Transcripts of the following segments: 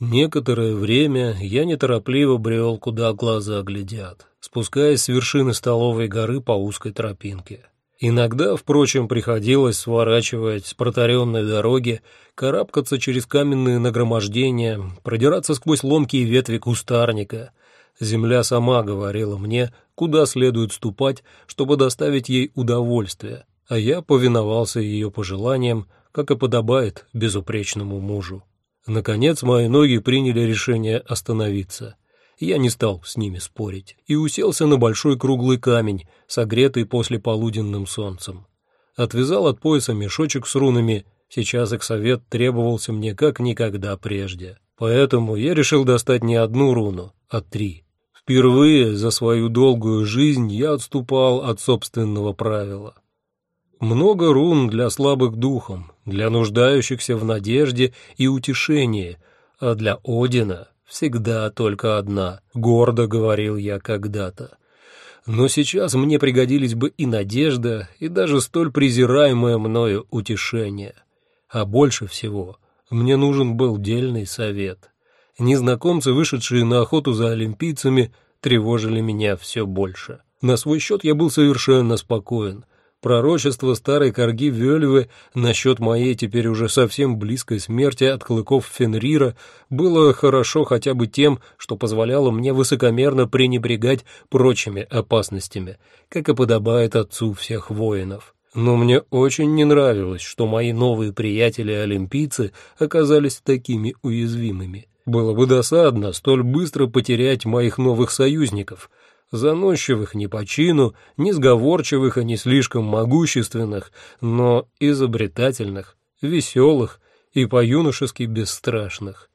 Некоторое время я неторопливо брел, куда глаза глядят, спускаясь с вершины столовой горы по узкой тропинке. Иногда, впрочем, приходилось сворачивать с протаренной дороги, карабкаться через каменные нагромождения, продираться сквозь ломкие ветви кустарника. Земля сама говорила мне, куда следует ступать, чтобы доставить ей удовольствие, а я повиновался ее пожеланиям, как и подобает безупречному мужу. Наконец мои ноги приняли решение остановиться. Я не стал с ними спорить и уселся на большой круглый камень, согретый после полуденным солнцем. Отвязал от пояса мешочек с рунами, сейчас их совет требовался мне как никогда прежде. Поэтому я решил достать не одну руну, а три. Впервые за свою долгую жизнь я отступал от собственного правила. Много рун для слабых духом, для нуждающихся в надежде и утешении, а для Одина всегда только одна, гордо говорил я когда-то. Но сейчас мне пригодились бы и надежда, и даже столь презираемое мною утешение. А больше всего мне нужен был дельный совет. Незнакомцы, вышедшие на охоту за олимпийцами, тревожили меня все больше. На свой счет я был совершенно спокоен — Пророчество старой корги Вельвы насчет моей теперь уже совсем близкой смерти от клыков Фенрира было хорошо хотя бы тем, что позволяло мне высокомерно пренебрегать прочими опасностями, как и подобает отцу всех воинов. Но мне очень не нравилось, что мои новые приятели-олимпийцы оказались такими уязвимыми. Было бы досадно столь быстро потерять моих новых союзников — заносчивых не по чину, не сговорчивых и не слишком могущественных, но изобретательных, веселых и по-юношески бесстрашных.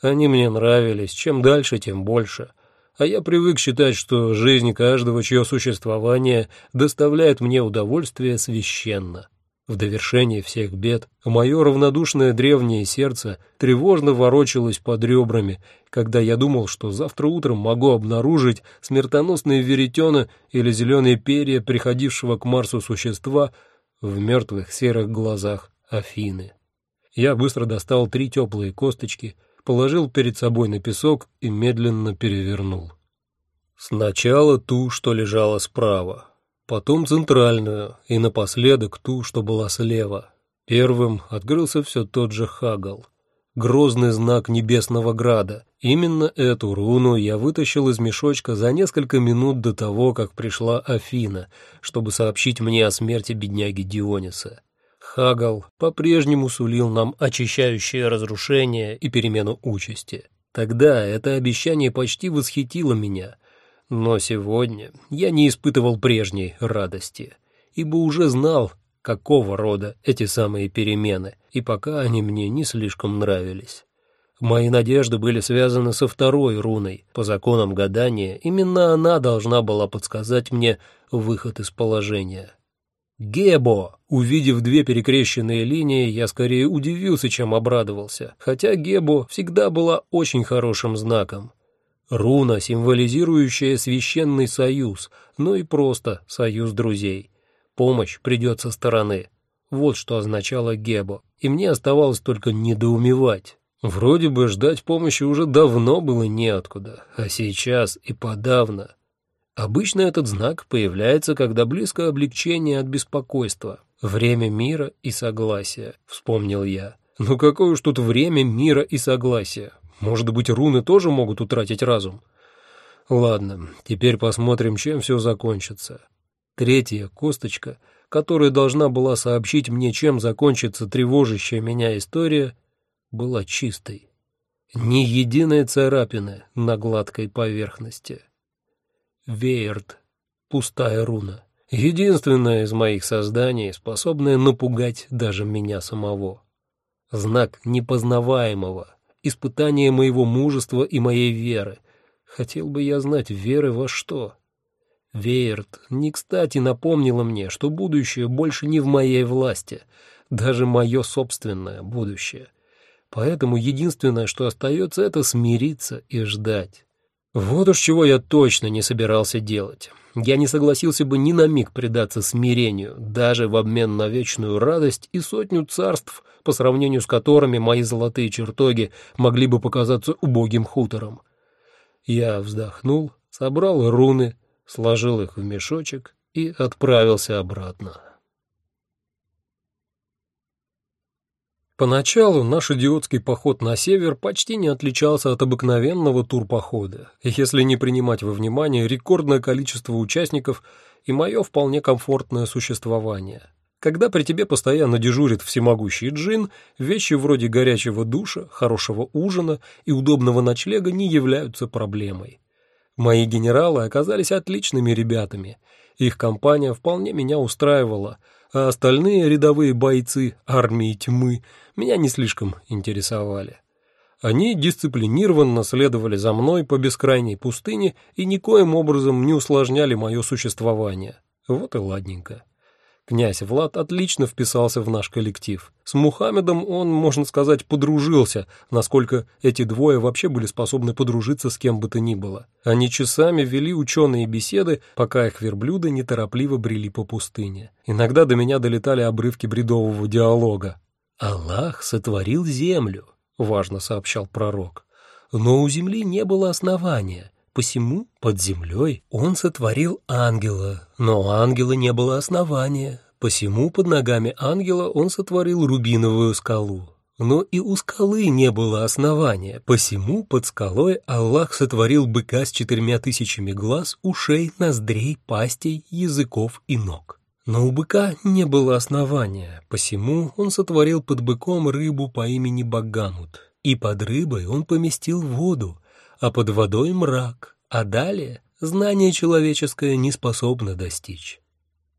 Они мне нравились, чем дальше, тем больше, а я привык считать, что жизнь каждого, чье существование доставляет мне удовольствие, священна. В довершение всех бед мое равнодушное древнее сердце тревожно ворочалось под ребрами, когда я думал, что завтра утром могу обнаружить смертоносные веретена или зеленые перья приходившего к Марсу существа в мертвых серых глазах Афины. Я быстро достал три теплые косточки, положил перед собой на песок и медленно перевернул. Сначала ту, что лежала справа, потом центральную и напоследок ту, что была слева. Первым открылся все тот же Хагал, грозный знак небесного града. Именно эту руну я вытащил из мешочка за несколько минут до того, как пришла Афина, чтобы сообщить мне о смерти бедняги Диониса. Хагал по-прежнему сулил нам очищающее разрушение и перемену участи. Тогда это обещание почти восхитило меня — но сегодня я не испытывал прежней радости, ибо уже знал, какого рода эти самые перемены, и пока они мне не слишком нравились. Мои надежды были связаны со второй руной. По законам гадания, именно она должна была подсказать мне выход из положения. «Гебо!» Увидев две перекрещенные линии, я скорее удивился, чем обрадовался, хотя Гебо всегда была очень хорошим знаком. Руна, символизирующая священный союз, но и просто союз друзей. Помощь придет со стороны. Вот что означало Гебо, и мне оставалось только недоумевать. Вроде бы ждать помощи уже давно было неоткуда, а сейчас и подавно. Обычно этот знак появляется, когда близко облегчение от беспокойства. Время мира и согласия, вспомнил я. Ну какое уж тут время мира и согласия? Может быть, руны тоже могут утратить разум? Ладно, теперь посмотрим, чем все закончится. Третья косточка, которая должна была сообщить мне, чем закончится тревожащая меня история, была чистой. Ни единой царапины на гладкой поверхности. Веерт, пустая руна. Единственная из моих созданий, способная напугать даже меня самого. Знак непознаваемого, испытание моего мужества и моей веры. Хотел бы я знать, веры во что. Вейерт не кстати напомнила мне, что будущее больше не в моей власти, даже мое собственное будущее. Поэтому единственное, что остается, это смириться и ждать. Вот уж чего я точно не собирался делать. Я не согласился бы ни на миг предаться смирению, даже в обмен на вечную радость и сотню царств, по сравнению с которыми мои золотые чертоги могли бы показаться убогим хутором. Я вздохнул, собрал руны, сложил их в мешочек и отправился обратно. Поначалу наш идиотский поход на север почти не отличался от обыкновенного турпохода, если не принимать во внимание рекордное количество участников и мое вполне комфортное существование. Когда при тебе постоянно дежурит всемогущий джин, вещи вроде горячего душа, хорошего ужина и удобного ночлега не являются проблемой. Мои генералы оказались отличными ребятами. Их компания вполне меня устраивала, а остальные рядовые бойцы армии тьмы меня не слишком интересовали. Они дисциплинированно следовали за мной по бескрайней пустыне и никоим образом не усложняли мое существование. Вот и ладненько. Князь Влад отлично вписался в наш коллектив. С Мухаммедом он, можно сказать, подружился, насколько эти двое вообще были способны подружиться с кем бы то ни было. Они часами вели ученые беседы, пока их верблюды неторопливо брели по пустыне. Иногда до меня долетали обрывки бредового диалога. «Аллах сотворил землю», — важно сообщал пророк. «Но у земли не было основания». Посему под землей он сотворил ангела, но у ангела не было основания. Посему под ногами ангела он сотворил рубиновую скалу. Но и у скалы не было основания, посему под скалой Аллах сотворил быка с четырьмя тысячами глаз, ушей, ноздрей, пастей, языков и ног. Но у быка не было основания, посему он сотворил под быком рыбу по имени Багамут, и под рыбой он поместил воду, а под водой мрак, а далее знание человеческое не способно достичь.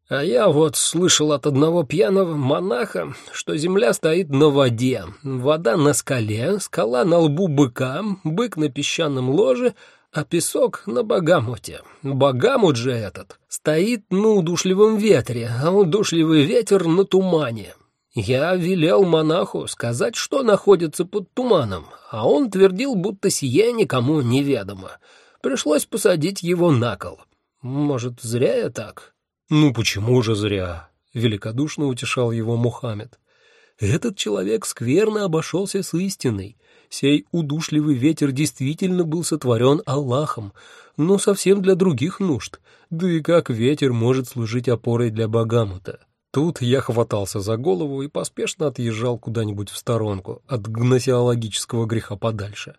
А я вот слышал от одного пьяного монаха, что земля стоит на воде, вода на скале, скала на лбу быка, бык на песчаном ложе, а песок на Багамуте. Багамут же этот стоит на удушливом ветре, а удушливый ветер на тумане. Я велел монаху сказать, что находится под туманом, а он твердил, будто сие никому неведомо. Пришлось посадить его на кол. Может, зря я так? Ну почему же зря? Великодушно утешал его Мухаммед. Этот человек скверно обошелся с истиной. Сей удушливый ветер действительно был сотворен Аллахом, но совсем для других нужд. Да и как ветер может служить опорой для Багамута? Тут я хватался за голову и поспешно отъезжал куда-нибудь в сторонку, от гносеологического греха подальше.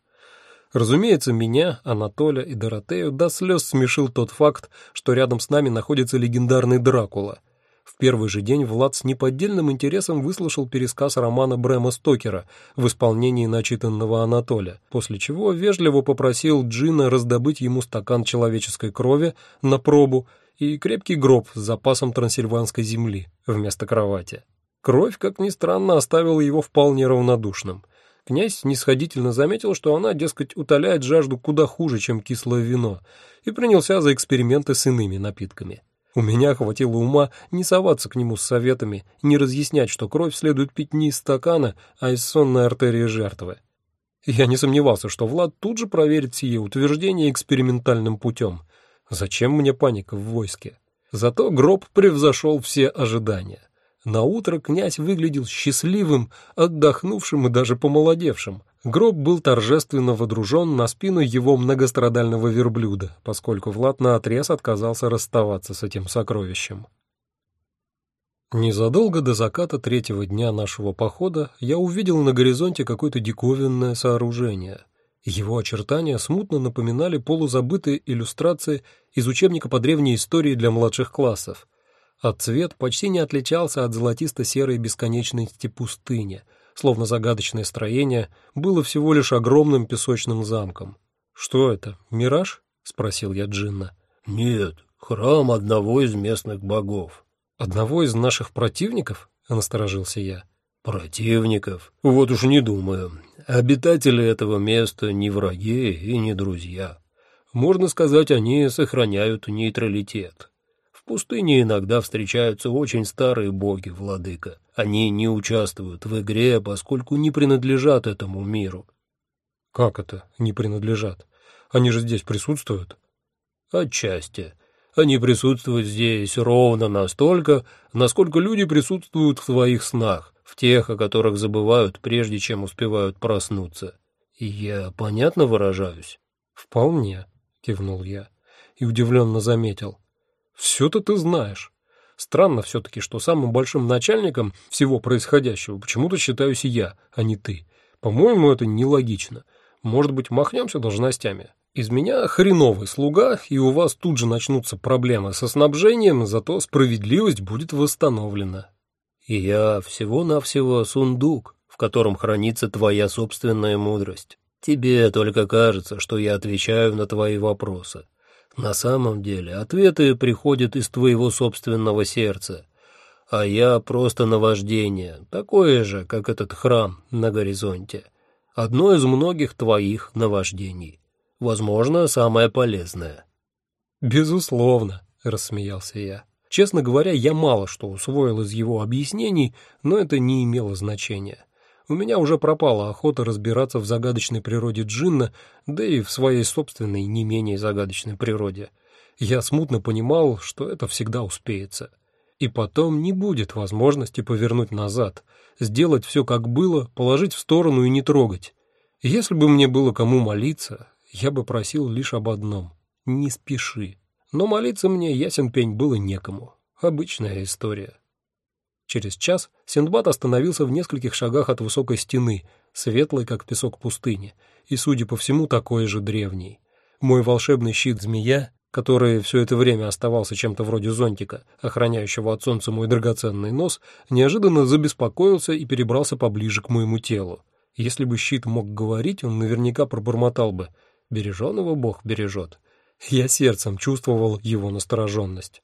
Разумеется, меня, Анатоля и Доротею до слез смешил тот факт, что рядом с нами находится легендарный Дракула. В первый же день Влад с неподдельным интересом выслушал пересказ романа Брэма Стокера в исполнении начитанного Анатоля, после чего вежливо попросил Джина раздобыть ему стакан человеческой крови на пробу и крепкий гроб с запасом трансильванской земли вместо кровати. Кровь, как ни странно, оставила его вполне равнодушным. Князь снисходительно заметил, что она, дескать, утоляет жажду куда хуже, чем кислое вино, и принялся за эксперименты с иными напитками. У меня хватило ума не соваться к нему с советами, не разъяснять, что кровь следует пить не из стакана, а из сонной артерии жертвы. Я не сомневался, что Влад тут же проверит сие утверждение экспериментальным путем. Зачем мне паника в войске? Зато гроб превзошел все ожидания. На утро князь выглядел счастливым, отдохнувшим и даже помолодевшим. Гроб был торжественно водружен на спину его многострадального верблюда, поскольку Влад наотрез отказался расставаться с этим сокровищем. Незадолго до заката третьего дня нашего похода я увидел на горизонте какое-то диковинное сооружение — его очертания смутно напоминали полузабытые иллюстрации из учебника по древней истории для младших классов, а цвет почти не отличался от золотисто-серой бесконечности пустыни, словно загадочное строение было всего лишь огромным песочным замком. «Что это, мираж?» — спросил я Джинна. «Нет, храм одного из местных богов». «Одного из наших противников?» — насторожился я. Противников? Вот уж не думаю. Обитатели этого места не враги и не друзья. Можно сказать, они сохраняют нейтралитет. В пустыне иногда встречаются очень старые боги, владыка. Они не участвуют в игре, поскольку не принадлежат этому миру. Как это не принадлежат? Они же здесь присутствуют? Отчасти. Они присутствуют здесь ровно настолько, насколько люди присутствуют в своих снах, в тех, о которых забывают, прежде чем успевают проснуться. Я понятно выражаюсь? Вполне, кивнул я и удивленно заметил. Все-то ты знаешь. Странно все-таки, что самым большим начальником всего происходящего почему-то считаюсь я, а не ты. По-моему, это нелогично. Может быть, махнемся должностями? Из меня хреновый слуга, и у вас тут же начнутся проблемы со снабжением, зато справедливость будет восстановлена. Я всего-навсего сундук, в котором хранится твоя собственная мудрость. Тебе только кажется, что я отвечаю на твои вопросы. На самом деле ответы приходят из твоего собственного сердца, а я просто наваждение, такое же, как этот храм на горизонте. Одно из многих твоих наваждений. Возможно, самое полезное. Безусловно, рассмеялся я. Честно говоря, я мало что усвоил из его объяснений, но это не имело значения. У меня уже пропала охота разбираться в загадочной природе джинна, да и в своей собственной не менее загадочной природе. Я смутно понимал, что это всегда успеется. И потом не будет возможности повернуть назад, сделать все как было, положить в сторону и не трогать. Если бы мне было кому молиться, я бы просил лишь об одном — не спеши. Но молиться мне, ясен пень, было некому. Обычная история. Через час Синдбад остановился в нескольких шагах от высокой стены, светлой, как песок пустыни, и, судя по всему, такой же древний. Мой волшебный щит-змея, который все это время оставался чем-то вроде зонтика, охраняющего от солнца мой драгоценный нос, неожиданно забеспокоился и перебрался поближе к моему телу. Если бы щит мог говорить, он наверняка пробормотал бы «Береженого Бог бережет». Я сердцем чувствовал его настороженность.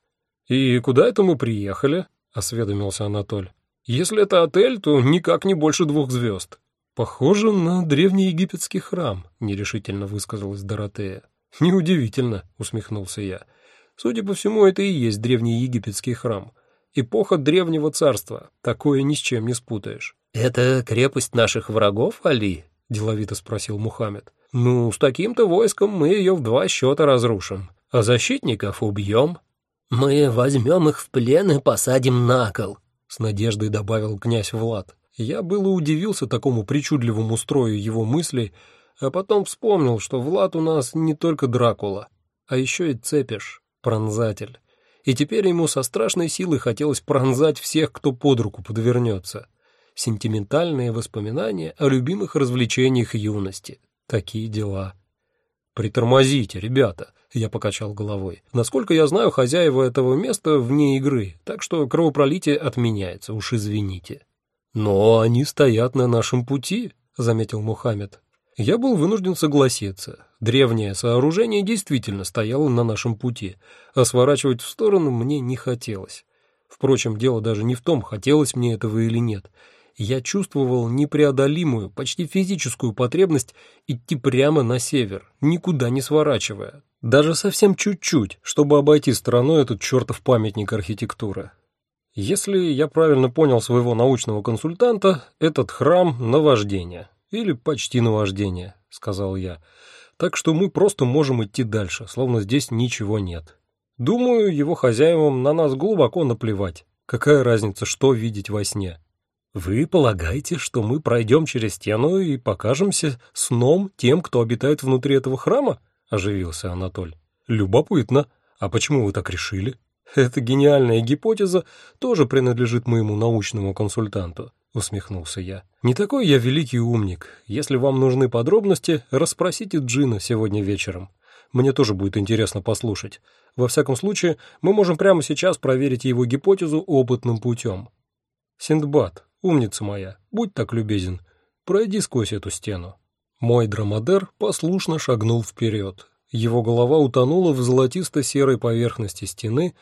«И куда это мы приехали?» — осведомился Анатоль. «Если это отель, то никак не больше двух звезд». «Похоже на древний египетский храм», — нерешительно высказалась Доротея. «Неудивительно», — усмехнулся я. «Судя по всему, это и есть древний египетский храм. Эпоха древнего царства. Такое ни с чем не спутаешь». «Это крепость наших врагов, Али?» — деловито спросил Мухаммед. «Ну, с таким-то войском мы ее в два счета разрушим, а защитников убьем». «Мы возьмем их в плен и посадим на кол», — с надеждой добавил князь Влад. Я было удивился такому причудливому строю его мыслей, а потом вспомнил, что Влад у нас не только Дракула, а еще и Цепиш, пронзатель. И теперь ему со страшной силой хотелось пронзать всех, кто под руку подвернется. Сентиментальные воспоминания о любимых развлечениях юности. Такие дела. «Притормозите, ребята», — я покачал головой. «Насколько я знаю, хозяева этого места вне игры, так что кровопролитие отменяется, уж извините». «Но они стоят на нашем пути», — заметил Мухаммед. Я был вынужден согласиться. Древнее сооружение действительно стояло на нашем пути, а сворачивать в сторону мне не хотелось. Впрочем, дело даже не в том, хотелось мне этого или нет — я чувствовал непреодолимую, почти физическую потребность идти прямо на север, никуда не сворачивая. Даже совсем чуть-чуть, чтобы обойти стороной этот чертов памятник архитектуры. Если я правильно понял своего научного консультанта, этот храм — наваждение. Или почти наваждение, — сказал я. Так что мы просто можем идти дальше, словно здесь ничего нет. Думаю, его хозяевам на нас глубоко наплевать. Какая разница, что видеть во сне? «Вы полагаете, что мы пройдем через стену и покажемся сном тем, кто обитает внутри этого храма?» — оживился Анатоль. «Любопытно. А почему вы так решили?» «Эта гениальная гипотеза тоже принадлежит моему научному консультанту», — усмехнулся я. «Не такой я великий умник. Если вам нужны подробности, расспросите Джина сегодня вечером. Мне тоже будет интересно послушать. Во всяком случае, мы можем прямо сейчас проверить его гипотезу опытным путем. Синдбад, «Умница моя, будь так любезен, пройди сквозь эту стену». Мой драмадер послушно шагнул вперед. Его голова утонула в золотисто-серой поверхности стены,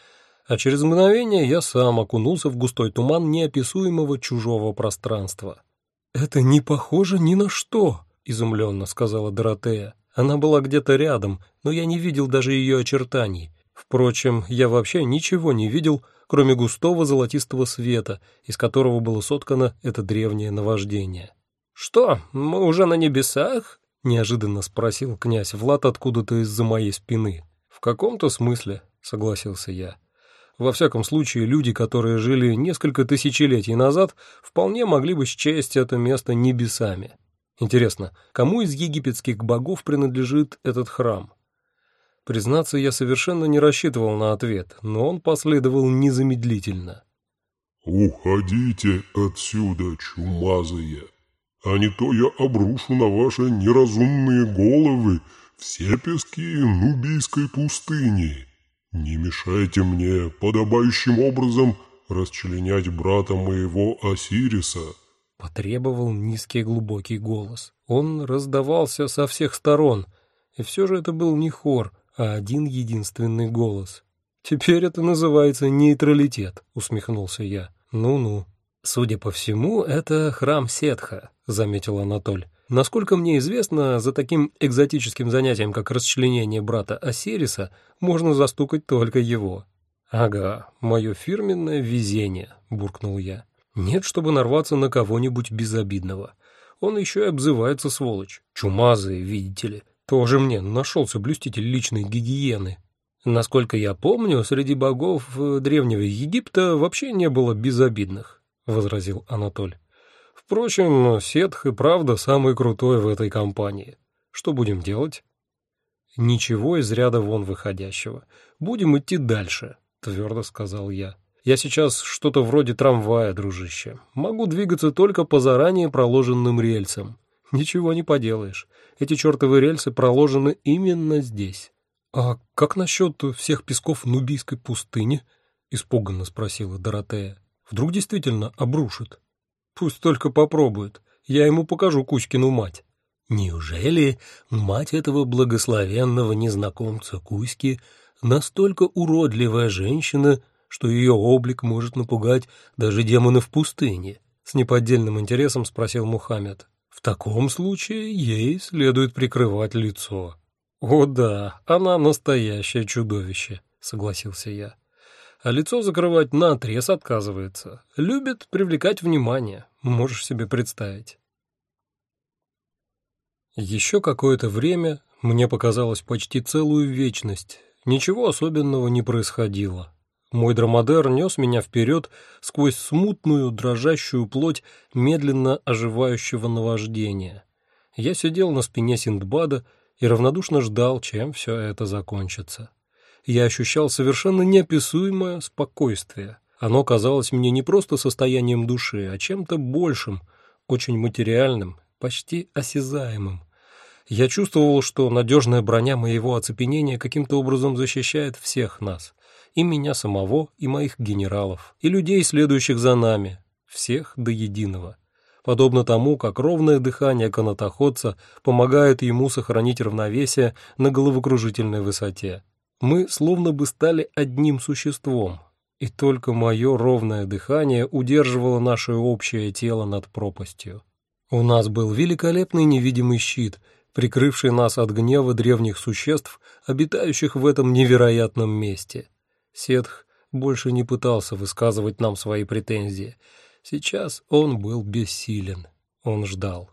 а через мгновение я сам окунулся в густой туман неописуемого чужого пространства. «Это не похоже ни на что», — изумленно сказала Доротея. Она была где-то рядом, но я не видел даже ее очертаний. Впрочем, я вообще ничего не видел, — кроме густого золотистого света, из которого было соткано это древнее наваждение. «Что, мы уже на небесах?» — неожиданно спросил князь Влад откуда-то из-за моей спины. «В каком-то смысле», — согласился я. Во всяком случае, люди, которые жили несколько тысячелетий назад, вполне могли бы счесть это место небесами. Интересно, кому из египетских богов принадлежит этот храм? Признаться, я совершенно не рассчитывал на ответ, но он последовал незамедлительно. «Уходите отсюда, чумазые, а не то я обрушу на ваши неразумные головы все пески нубийской пустыни». «Не мешайте мне подобающим образом расчленять брата моего Осириса», — потребовал низкий глубокий голос. Он раздавался со всех сторон, и все же это был не хор, а один единственный голос. «Теперь это называется нейтралитет», — усмехнулся я. «Ну-ну». «Судя по всему, это храм Сетха», — заметил Анатоль. Насколько мне известно, за таким экзотическим занятием, как расчленение брата Осириса, можно застукать только его. «Ага, мое фирменное везение», — буркнул я. «Нет, чтобы нарваться на кого-нибудь безобидного. Он еще и обзывается сволочь. Чумазый, видите ли. Тоже мне нашелся блюститель личной гигиены». Насколько я помню, среди богов Древнего Египта вообще не было безобидных, — возразил Анатоль. Впрочем, Сетх и правда самый крутой в этой компании. Что будем делать? Ничего из ряда вон выходящего. Будем идти дальше, твердо сказал я. Я сейчас что-то вроде трамвая, дружище. Могу двигаться только по заранее проложенным рельсам. Ничего не поделаешь. Эти чертовы рельсы проложены именно здесь. А как насчет всех песков Нубийской пустыни? Испуганно спросила Доротея. Вдруг действительно обрушит? Пусть только попробует. Я ему покажу Кузькину мать. Неужели мать этого благословенного незнакомца Кузьки настолько уродливая женщина, что ее облик может напугать даже демонов пустыни? С неподдельным интересом спросил Мухаммед. В таком случае ей следует прикрывать лицо. О да, она настоящее чудовище, согласился я а лицо закрывать наотрез отказывается. Любит привлекать внимание, можешь себе представить. Еще какое-то время, мне показалось почти целую вечность, ничего особенного не происходило. Мой драмадер нес меня вперед сквозь смутную, дрожащую плоть медленно оживающего наваждения. Я сидел на спине Синдбада и равнодушно ждал, чем все это закончится я ощущал совершенно неописуемое спокойствие. Оно казалось мне не просто состоянием души, а чем-то большим, очень материальным, почти осязаемым. Я чувствовал, что надежная броня моего оцепенения каким-то образом защищает всех нас, и меня самого, и моих генералов, и людей, следующих за нами, всех до единого. Подобно тому, как ровное дыхание канатоходца помогает ему сохранить равновесие на головокружительной высоте. Мы словно бы стали одним существом, и только мое ровное дыхание удерживало наше общее тело над пропастью. У нас был великолепный невидимый щит, прикрывший нас от гнева древних существ, обитающих в этом невероятном месте. Сетх больше не пытался высказывать нам свои претензии. Сейчас он был бессилен. Он ждал.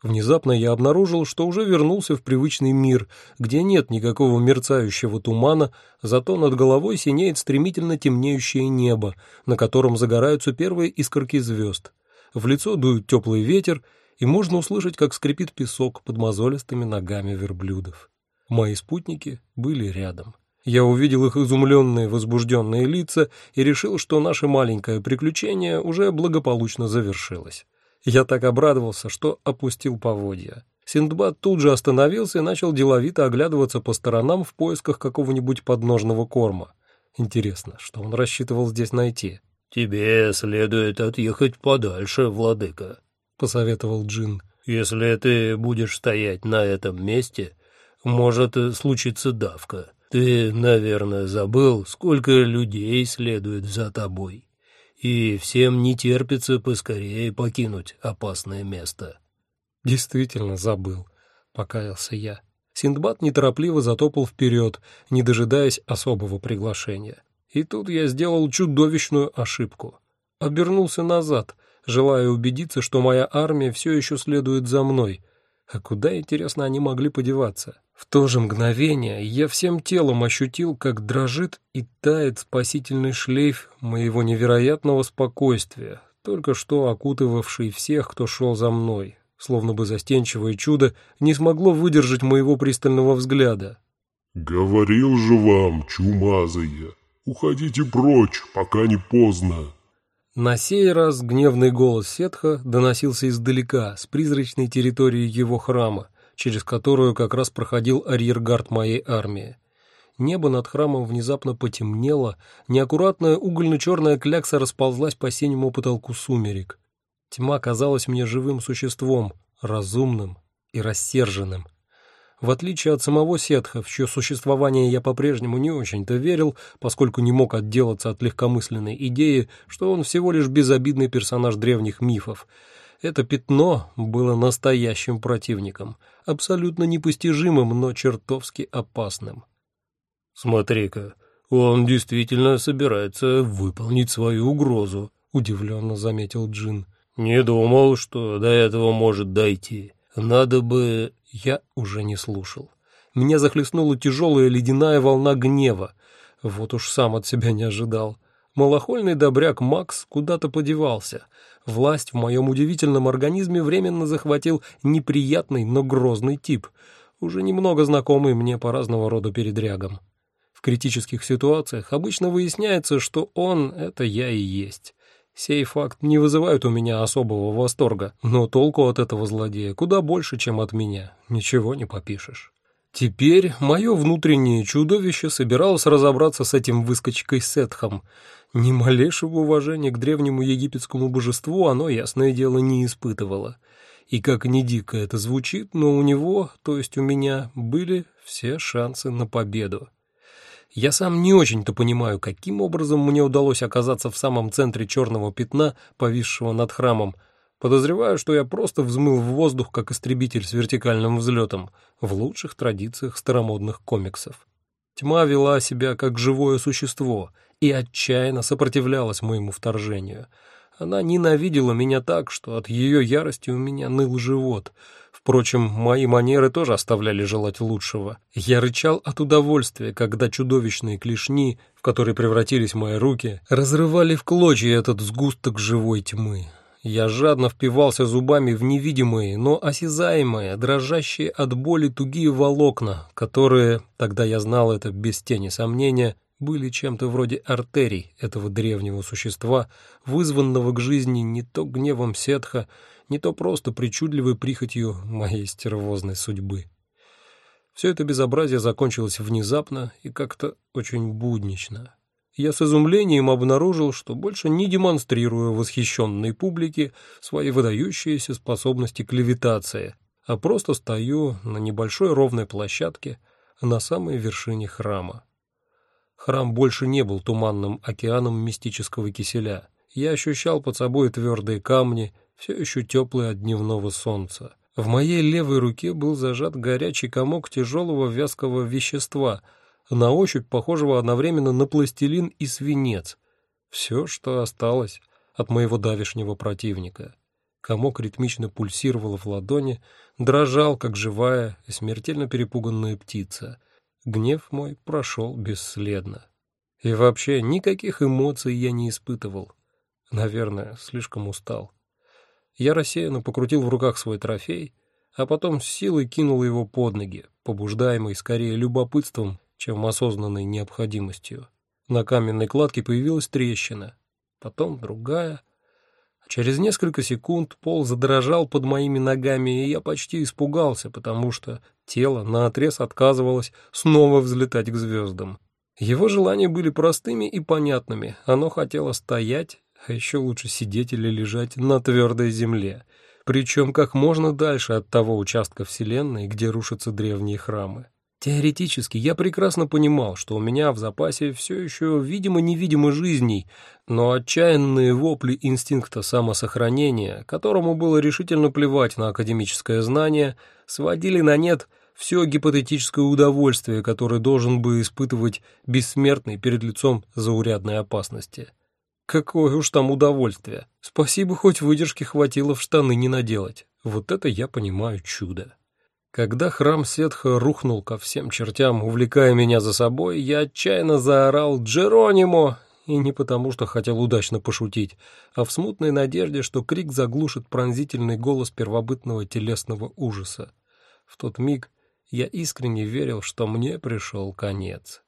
Внезапно я обнаружил, что уже вернулся в привычный мир, где нет никакого мерцающего тумана, зато над головой синеет стремительно темнеющее небо, на котором загораются первые искорки звезд. В лицо дует теплый ветер, и можно услышать, как скрипит песок под мозолистыми ногами верблюдов. Мои спутники были рядом. Я увидел их изумленные, возбужденные лица и решил, что наше маленькое приключение уже благополучно завершилось. Я так обрадовался, что опустил поводья. Синдбад тут же остановился и начал деловито оглядываться по сторонам в поисках какого-нибудь подножного корма. Интересно, что он рассчитывал здесь найти? «Тебе следует отъехать подальше, владыка», — посоветовал Джин. «Если ты будешь стоять на этом месте, может случиться давка. Ты, наверное, забыл, сколько людей следует за тобой» и всем не терпится поскорее покинуть опасное место. Действительно забыл, покаялся я. Синдбад неторопливо затопал вперед, не дожидаясь особого приглашения. И тут я сделал чудовищную ошибку. Обернулся назад, желая убедиться, что моя армия все еще следует за мной. А куда, интересно, они могли подеваться? В то же мгновение я всем телом ощутил, как дрожит и тает спасительный шлейф моего невероятного спокойствия, только что окутывавший всех, кто шел за мной, словно бы застенчивое чудо не смогло выдержать моего пристального взгляда. «Говорил же вам, чумазые, уходите прочь, пока не поздно!» На сей раз гневный голос Сетха доносился издалека, с призрачной территории его храма, через которую как раз проходил арьергард моей армии. Небо над храмом внезапно потемнело, неаккуратная угольно-черная клякса расползлась по синему потолку сумерек. Тьма казалась мне живым существом, разумным и рассерженным. В отличие от самого Сетха, в чье существование я по-прежнему не очень-то верил, поскольку не мог отделаться от легкомысленной идеи, что он всего лишь безобидный персонаж древних мифов, это пятно было настоящим противником, абсолютно непостижимым, но чертовски опасным. «Смотри-ка, он действительно собирается выполнить свою угрозу», — удивленно заметил Джин. «Не думал, что до этого может дойти. Надо бы...» Я уже не слушал. Меня захлестнула тяжелая ледяная волна гнева. Вот уж сам от себя не ожидал. Малохольный добряк Макс куда-то подевался. Власть в моем удивительном организме временно захватил неприятный, но грозный тип, уже немного знакомый мне по разного рода передрягам. В критических ситуациях обычно выясняется, что он — это я и есть. Сей факт не вызывает у меня особого восторга, но толку от этого злодея куда больше, чем от меня. Ничего не попишешь. Теперь мое внутреннее чудовище собиралось разобраться с этим выскочкой Сетхом. Ни малейшего уважения к древнему египетскому божеству оно, ясное дело, не испытывало. И как ни дико это звучит, но у него, то есть у меня, были все шансы на победу. Я сам не очень-то понимаю, каким образом мне удалось оказаться в самом центре черного пятна, повисшего над храмом. Подозреваю, что я просто взмыл в воздух, как истребитель с вертикальным взлетом, в лучших традициях старомодных комиксов. Тьма вела себя как живое существо и отчаянно сопротивлялась моему вторжению. Она ненавидела меня так, что от ее ярости у меня ныл живот — Впрочем, мои манеры тоже оставляли желать лучшего. Я рычал от удовольствия, когда чудовищные клешни, в которые превратились мои руки, разрывали в клочья этот сгусток живой тьмы. Я жадно впивался зубами в невидимые, но осязаемые, дрожащие от боли тугие волокна, которые, тогда я знал это без тени сомнения, были чем-то вроде артерий этого древнего существа, вызванного к жизни не то гневом сетха, не то просто причудливой прихотью моей стервозной судьбы. Все это безобразие закончилось внезапно и как-то очень буднично. Я с изумлением обнаружил, что больше не демонстрирую восхищенной публике свои выдающиеся способности к левитации, а просто стою на небольшой ровной площадке на самой вершине храма. Храм больше не был туманным океаном мистического киселя. Я ощущал под собой твердые камни, все еще теплый от дневного солнца. В моей левой руке был зажат горячий комок тяжелого вязкого вещества, на ощупь похожего одновременно на пластилин и свинец. Все, что осталось от моего давешнего противника. Комок ритмично пульсировал в ладони, дрожал, как живая смертельно перепуганная птица. Гнев мой прошел бесследно. И вообще никаких эмоций я не испытывал. Наверное, слишком устал. Я рассеянно покрутил в руках свой трофей, а потом с силой кинул его под ноги, побуждаемый скорее любопытством, чем осознанной необходимостью. На каменной кладке появилась трещина, потом другая. Через несколько секунд пол задрожал под моими ногами, и я почти испугался, потому что тело наотрез отказывалось снова взлетать к звездам. Его желания были простыми и понятными. Оно хотело стоять а еще лучше сидеть или лежать на твердой земле, причем как можно дальше от того участка Вселенной, где рушатся древние храмы. Теоретически я прекрасно понимал, что у меня в запасе все еще видимо-невидимо жизней, но отчаянные вопли инстинкта самосохранения, которому было решительно плевать на академическое знание, сводили на нет все гипотетическое удовольствие, которое должен бы испытывать бессмертный перед лицом заурядной опасности. Какое уж там удовольствие. Спасибо, хоть выдержки хватило в штаны не наделать. Вот это я понимаю чудо. Когда храм Сетха рухнул ко всем чертям, увлекая меня за собой, я отчаянно заорал «Джеронимо!» и не потому, что хотел удачно пошутить, а в смутной надежде, что крик заглушит пронзительный голос первобытного телесного ужаса. В тот миг я искренне верил, что мне пришел конец.